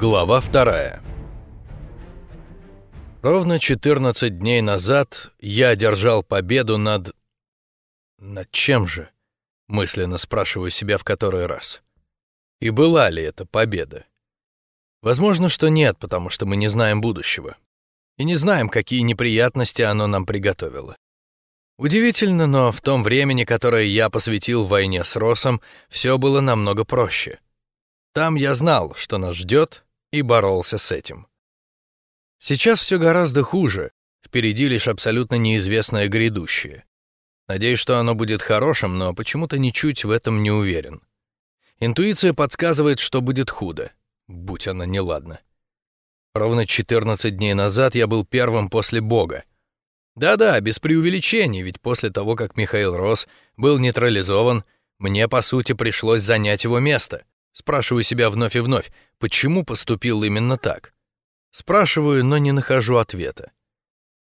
Глава вторая. Ровно 14 дней назад я одержал победу над... Над чем же? Мысленно спрашиваю себя в который раз. И была ли это победа? Возможно, что нет, потому что мы не знаем будущего. И не знаем, какие неприятности оно нам приготовило. Удивительно, но в том времени, которое я посвятил войне с Росом, все было намного проще. Там я знал, что нас ждет, и боролся с этим. Сейчас все гораздо хуже, впереди лишь абсолютно неизвестное грядущее. Надеюсь, что оно будет хорошим, но почему-то ничуть в этом не уверен. Интуиция подсказывает, что будет худо, будь она неладна. Ровно 14 дней назад я был первым после Бога. Да-да, без преувеличений, ведь после того, как Михаил Рос был нейтрализован, мне, по сути, пришлось занять его место. Спрашиваю себя вновь и вновь, почему поступил именно так. Спрашиваю, но не нахожу ответа.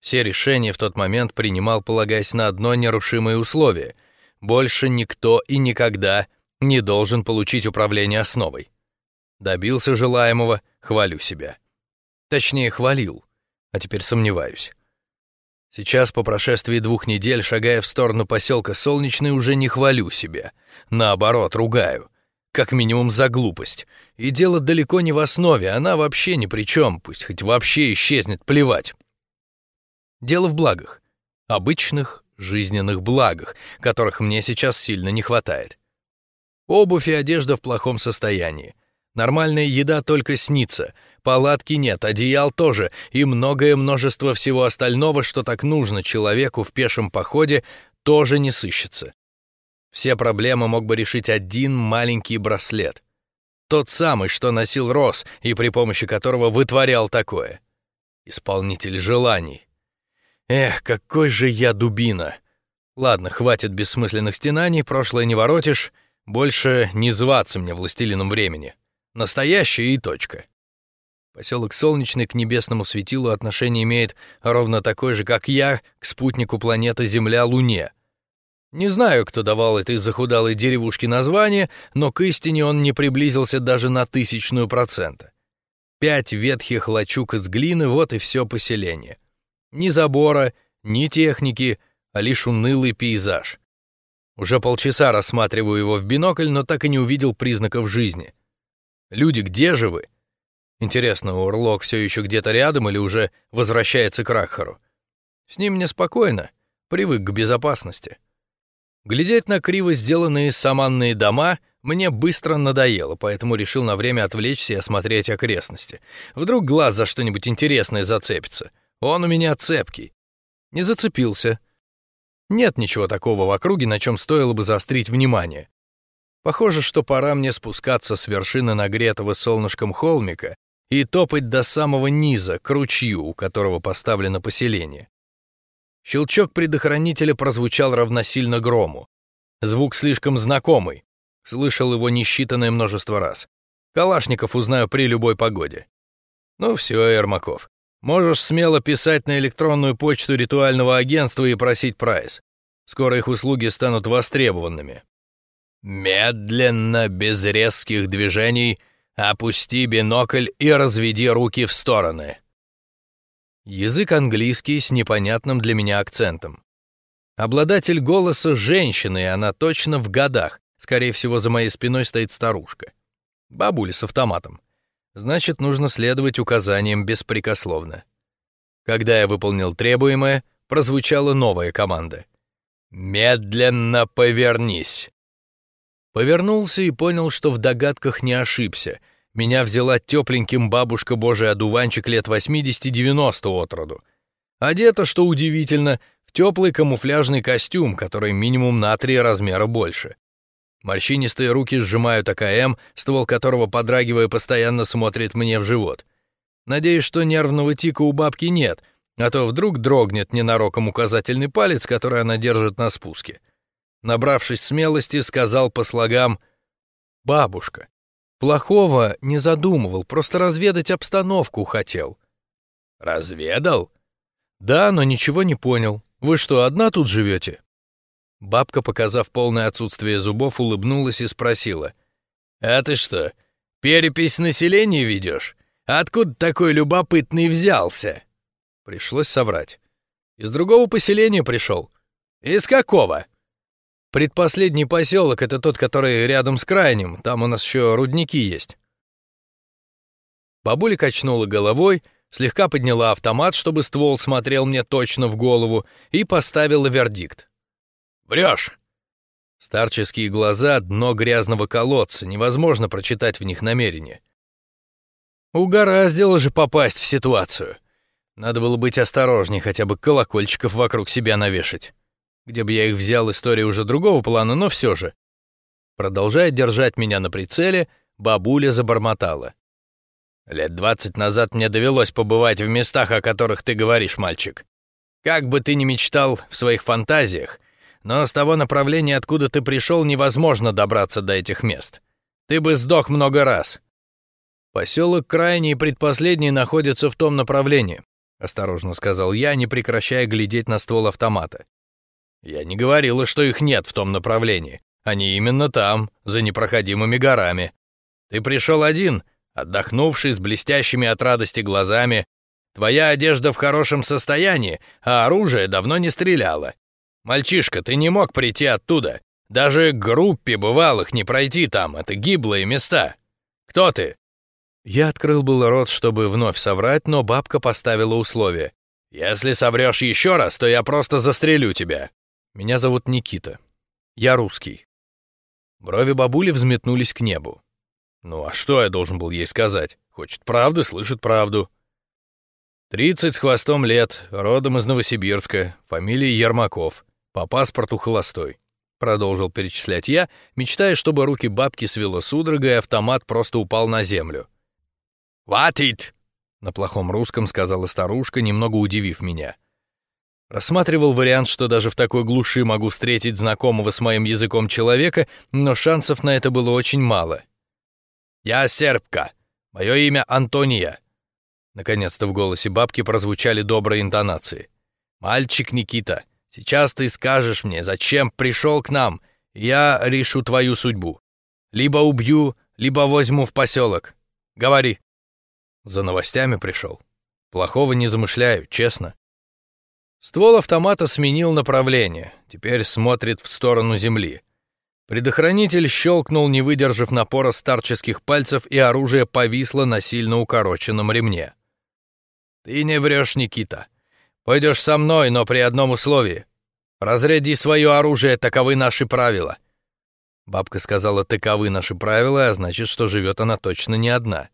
Все решения в тот момент принимал, полагаясь на одно нерушимое условие. Больше никто и никогда не должен получить управление основой. Добился желаемого, хвалю себя. Точнее, хвалил, а теперь сомневаюсь. Сейчас, по прошествии двух недель, шагая в сторону поселка Солнечный, уже не хвалю себя. Наоборот, ругаю. Как минимум за глупость. И дело далеко не в основе, она вообще ни при чем, пусть хоть вообще исчезнет, плевать. Дело в благах. Обычных жизненных благах, которых мне сейчас сильно не хватает. Обувь и одежда в плохом состоянии. Нормальная еда только снится, палатки нет, одеял тоже, и многое множество всего остального, что так нужно человеку в пешем походе, тоже не сыщется. Все проблемы мог бы решить один маленький браслет. Тот самый, что носил Рос и при помощи которого вытворял такое. Исполнитель желаний. Эх, какой же я дубина. Ладно, хватит бессмысленных стенаний, прошлое не воротишь, больше не зваться мне властелином времени. Настоящее и точка. Поселок Солнечный к небесному светилу отношение имеет ровно такое же, как я к спутнику планеты Земля Луне — не знаю, кто давал этой захудалой деревушке название, но к истине он не приблизился даже на тысячную процента. Пять ветхих лачуг из глины — вот и все поселение. Ни забора, ни техники, а лишь унылый пейзаж. Уже полчаса рассматриваю его в бинокль, но так и не увидел признаков жизни. Люди, где же вы? Интересно, Урлок все еще где-то рядом или уже возвращается к Рахару? С ним мне спокойно, привык к безопасности. Глядеть на криво сделанные саманные дома мне быстро надоело, поэтому решил на время отвлечься и осмотреть окрестности. Вдруг глаз за что-нибудь интересное зацепится. Он у меня цепкий. Не зацепился. Нет ничего такого в округе, на чем стоило бы заострить внимание. Похоже, что пора мне спускаться с вершины нагретого солнышком холмика и топать до самого низа, к ручью, у которого поставлено поселение. Щелчок предохранителя прозвучал равносильно грому. Звук слишком знакомый. Слышал его несчитанное множество раз. Калашников узнаю при любой погоде. Ну все, Ермаков. Можешь смело писать на электронную почту ритуального агентства и просить прайс. Скоро их услуги станут востребованными. Медленно, без резких движений, опусти бинокль и разведи руки в стороны. Язык английский с непонятным для меня акцентом. Обладатель голоса женщины, и она точно в годах. Скорее всего, за моей спиной стоит старушка. Бабуля с автоматом. Значит, нужно следовать указаниям беспрекословно. Когда я выполнил требуемое, прозвучала новая команда. «Медленно повернись!» Повернулся и понял, что в догадках не ошибся — меня взяла тепленьким бабушка Божий одуванчик лет 80-90 от роду. Одета, что удивительно, в теплый камуфляжный костюм, который минимум на три размера больше. Морщинистые руки сжимают АКМ, ствол которого, подрагивая, постоянно смотрит мне в живот. Надеюсь, что нервного тика у бабки нет, а то вдруг дрогнет ненароком указательный палец, который она держит на спуске. Набравшись смелости, сказал по слогам «Бабушка». Плохого не задумывал, просто разведать обстановку хотел. Разведал? Да, но ничего не понял. Вы что, одна тут живете? Бабка, показав полное отсутствие зубов, улыбнулась и спросила. «А ты что, перепись населения ведешь? Откуда такой любопытный взялся?» Пришлось соврать. «Из другого поселения пришел». «Из какого?» «Предпоследний поселок — это тот, который рядом с крайним. Там у нас еще рудники есть». Бабуля качнула головой, слегка подняла автомат, чтобы ствол смотрел мне точно в голову, и поставила вердикт. «Врешь!» Старческие глаза — дно грязного колодца, невозможно прочитать в них намерение. Угораздило же попасть в ситуацию. Надо было быть осторожней, хотя бы колокольчиков вокруг себя навешать. Где бы я их взял, история уже другого плана, но все же. Продолжая держать меня на прицеле, бабуля забормотала. «Лет двадцать назад мне довелось побывать в местах, о которых ты говоришь, мальчик. Как бы ты ни мечтал в своих фантазиях, но с того направления, откуда ты пришел, невозможно добраться до этих мест. Ты бы сдох много раз. Поселок крайний и предпоследний находится в том направлении, осторожно сказал я, не прекращая глядеть на ствол автомата. Я не говорила, что их нет в том направлении. Они именно там, за непроходимыми горами. Ты пришел один, отдохнувший, с блестящими от радости глазами. Твоя одежда в хорошем состоянии, а оружие давно не стреляло. «Мальчишка, ты не мог прийти оттуда. Даже группе бывалых не пройти там, это гиблые места. Кто ты?» Я открыл был рот, чтобы вновь соврать, но бабка поставила условие. «Если соврешь еще раз, то я просто застрелю тебя. Меня зовут Никита. Я русский». Брови бабули взметнулись к небу. «Ну а что я должен был ей сказать? Хочет правды, слышит правду». «Тридцать с хвостом лет, родом из Новосибирска, фамилия Ермаков. По паспорту холостой. Продолжил перечислять я, мечтая, чтобы руки бабки свело судорогой, и автомат просто упал на землю. «Ватит!» — на плохом русском сказала старушка, немного удивив меня. Рассматривал вариант, что даже в такой глуши могу встретить знакомого с моим языком человека, но шансов на это было очень мало. «Я сербка. Мое имя Антония». Наконец-то в голосе бабки прозвучали добрые интонации. «Мальчик Никита, Сейчас ты скажешь мне, зачем пришел к нам, я решу твою судьбу. Либо убью, либо возьму в поселок. Говори. За новостями пришел. Плохого не замышляю, честно. Ствол автомата сменил направление, теперь смотрит в сторону земли. Предохранитель щелкнул, не выдержав напора старческих пальцев, и оружие повисло на сильно укороченном ремне. «Ты не врешь, Никита. Пойдешь со мной, но при одном условии. Разряди свое оружие, таковы наши правила». Бабка сказала, таковы наши правила, а значит, что живет она точно не одна.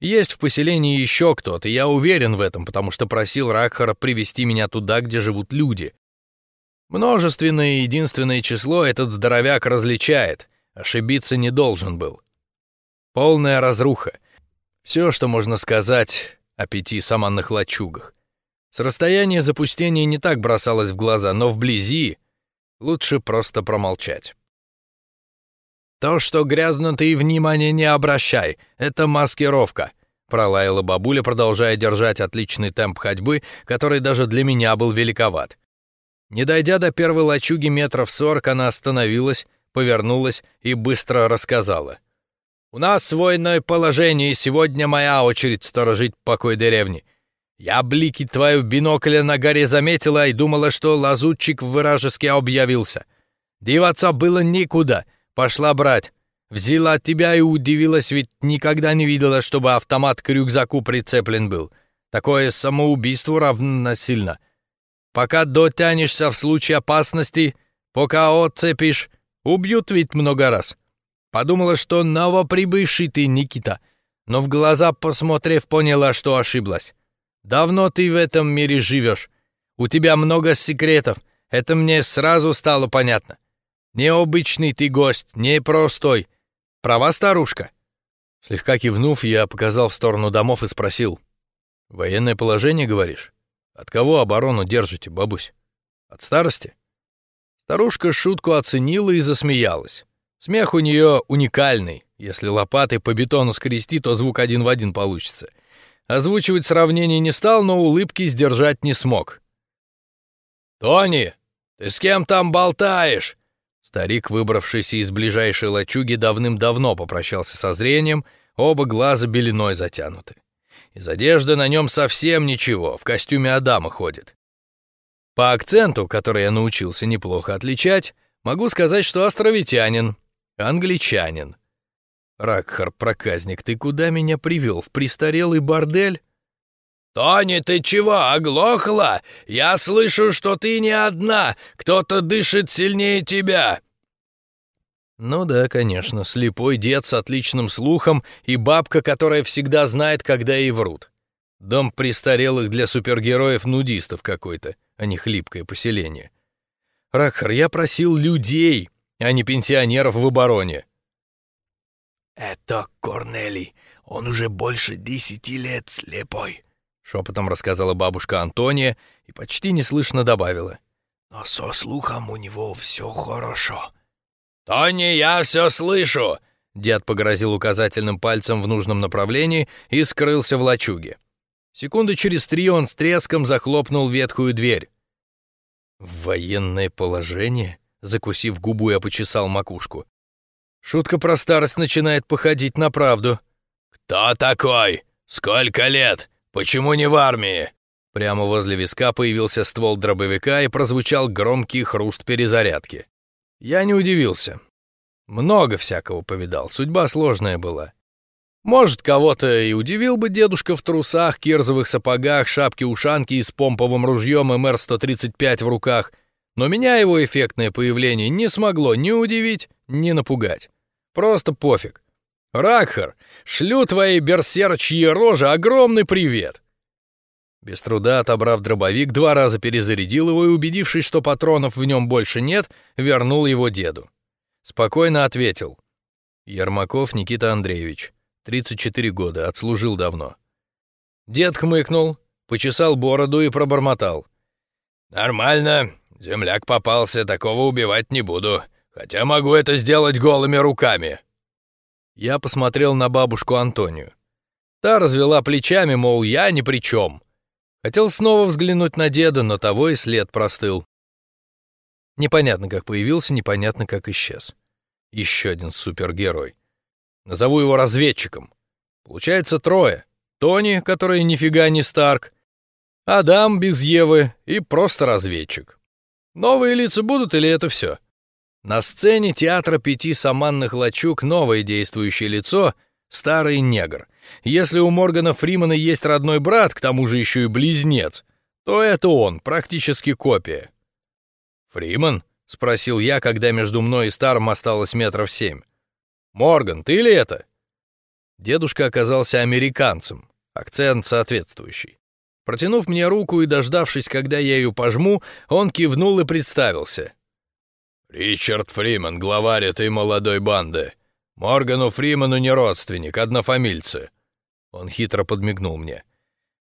Есть в поселении еще кто-то, я уверен в этом, потому что просил Ракхара привести меня туда, где живут люди. Множественное и единственное число этот здоровяк различает, ошибиться не должен был. Полная разруха. Все, что можно сказать о пяти саманных лачугах. С расстояния запустения не так бросалось в глаза, но вблизи лучше просто промолчать. «То, что грязно, ты и внимания не обращай. Это маскировка», — пролаяла бабуля, продолжая держать отличный темп ходьбы, который даже для меня был великоват. Не дойдя до первой лачуги метров сорок, она остановилась, повернулась и быстро рассказала. «У нас военное положение, и сегодня моя очередь сторожить покой деревни. Я блики твою бинокля на горе заметила и думала, что лазутчик вражеский объявился. Деваться было никуда, пошла брать. Взяла тебя и удивилась, ведь никогда не видела, чтобы автомат к рюкзаку прицеплен был. Такое самоубийство равносильно. Пока дотянешься в случае опасности, пока отцепишь, убьют ведь много раз. Подумала, что новоприбывший ты, Никита, но в глаза посмотрев, поняла, что ошиблась. Давно ты в этом мире живешь. У тебя много секретов. Это мне сразу стало понятно. Необычный ты гость, непростой. Права, старушка?» Слегка кивнув, я показал в сторону домов и спросил. «Военное положение, говоришь? От кого оборону держите, бабусь? От старости?» Старушка шутку оценила и засмеялась. Смех у нее уникальный. Если лопатой по бетону скрести, то звук один в один получится. Озвучивать сравнение не стал, но улыбки сдержать не смог. «Тони, ты с кем там болтаешь?» Старик, выбравшийся из ближайшей лачуги, давным-давно попрощался со зрением, оба глаза белиной затянуты. Из одежды на нем совсем ничего, в костюме Адама ходит. По акценту, который я научился неплохо отличать, могу сказать, что островитянин, англичанин. Ракхар, проказник, ты куда меня привел? В престарелый бордель? «Тони, ты чего, оглохла? Я слышу, что ты не одна, кто-то дышит сильнее тебя!» Ну да, конечно, слепой дед с отличным слухом и бабка, которая всегда знает, когда ей врут. Дом престарелых для супергероев-нудистов какой-то, а не хлипкое поселение. Ракхар, я просил людей, а не пенсионеров в обороне. «Это Корнелий, он уже больше десяти лет слепой», — шепотом рассказала бабушка Антония и почти неслышно добавила. «Но со слухом у него все хорошо». «Тони, я все слышу!» Дед погрозил указательным пальцем в нужном направлении и скрылся в лачуге. Секунды через три он с треском захлопнул ветхую дверь. «Военное положение?» — закусив губу, я почесал макушку. «Шутка про старость начинает походить на правду». «Кто такой? Сколько лет? Почему не в армии?» Прямо возле виска появился ствол дробовика и прозвучал громкий хруст перезарядки. Я не удивился. Много всякого повидал, судьба сложная была. Может, кого-то и удивил бы дедушка в трусах, кирзовых сапогах, шапке-ушанке и с помповым ружьем МР-135 в руках, но меня его эффектное появление не смогло ни удивить, ни напугать. Просто пофиг. Ракхар, шлю твоей берсерчьи рожи огромный привет. Без труда отобрав дробовик, два раза перезарядил его и, убедившись, что патронов в нем больше нет, вернул его деду. Спокойно ответил. Ермаков Никита Андреевич, 34 года, отслужил давно. Дед хмыкнул, почесал бороду и пробормотал. «Нормально, земляк попался, такого убивать не буду, хотя могу это сделать голыми руками». Я посмотрел на бабушку Антонию. Та развела плечами, мол, я ни при чем. Хотел снова взглянуть на деда, но того и след простыл. Непонятно, как появился, непонятно, как исчез. Еще один супергерой. Назову его разведчиком. Получается трое. Тони, который нифига не Старк, Адам без Евы и просто разведчик. Новые лица будут или это все? На сцене театра пяти саманных лачуг новое действующее лицо — старый негр — если у Моргана Фримана есть родной брат, к тому же еще и близнец, то это он, практически копия. «Фриман?» — спросил я, когда между мной и Старым осталось метров семь. «Морган, ты ли это?» Дедушка оказался американцем, акцент соответствующий. Протянув мне руку и дождавшись, когда я ее пожму, он кивнул и представился. «Ричард Фриман, главарь этой молодой банды. Моргану Фриману не родственник, однофамильцы. Он хитро подмигнул мне.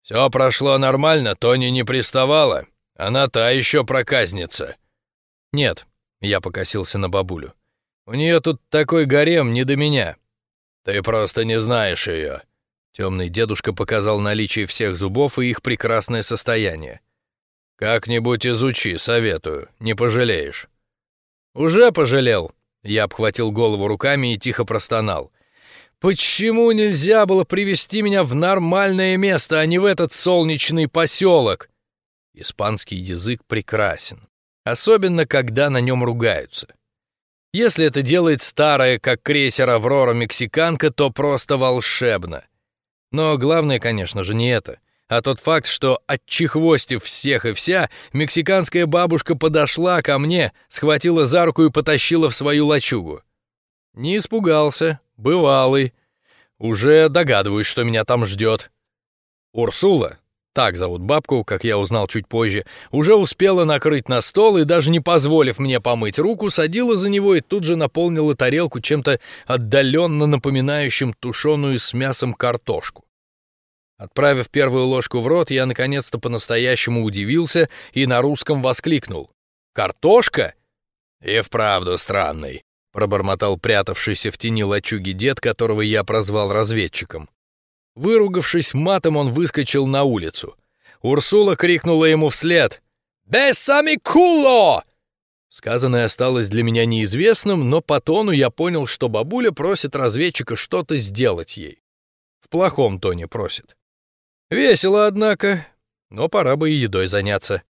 «Все прошло нормально, Тони не приставала. Она та еще проказница». «Нет», — я покосился на бабулю. «У нее тут такой гарем, не до меня». «Ты просто не знаешь ее». Темный дедушка показал наличие всех зубов и их прекрасное состояние. «Как-нибудь изучи, советую, не пожалеешь». «Уже пожалел», — я обхватил голову руками и тихо простонал. Почему нельзя было привести меня в нормальное место, а не в этот солнечный поселок? Испанский язык прекрасен, особенно когда на нем ругаются. Если это делает старая, как крейсер «Аврора» мексиканка, то просто волшебно. Но главное, конечно же, не это, а тот факт, что, отчехвостив всех и вся, мексиканская бабушка подошла ко мне, схватила за руку и потащила в свою лачугу. Не испугался, бывалый. Уже догадываюсь, что меня там ждет. Урсула, так зовут бабку, как я узнал чуть позже, уже успела накрыть на стол и, даже не позволив мне помыть руку, садила за него и тут же наполнила тарелку чем-то отдаленно напоминающим тушеную с мясом картошку. Отправив первую ложку в рот, я наконец-то по-настоящему удивился и на русском воскликнул. «Картошка?» «И вправду странный пробормотал прятавшийся в тени лачуги дед, которого я прозвал разведчиком. Выругавшись матом, он выскочил на улицу. Урсула крикнула ему вслед «Бессами куло!» Сказанное осталось для меня неизвестным, но по тону я понял, что бабуля просит разведчика что-то сделать ей. В плохом тоне просит. Весело, однако, но пора бы и едой заняться.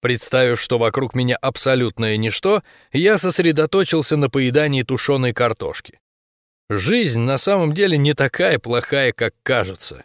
Представив, что вокруг меня абсолютное ничто, я сосредоточился на поедании тушеной картошки. Жизнь на самом деле не такая плохая, как кажется.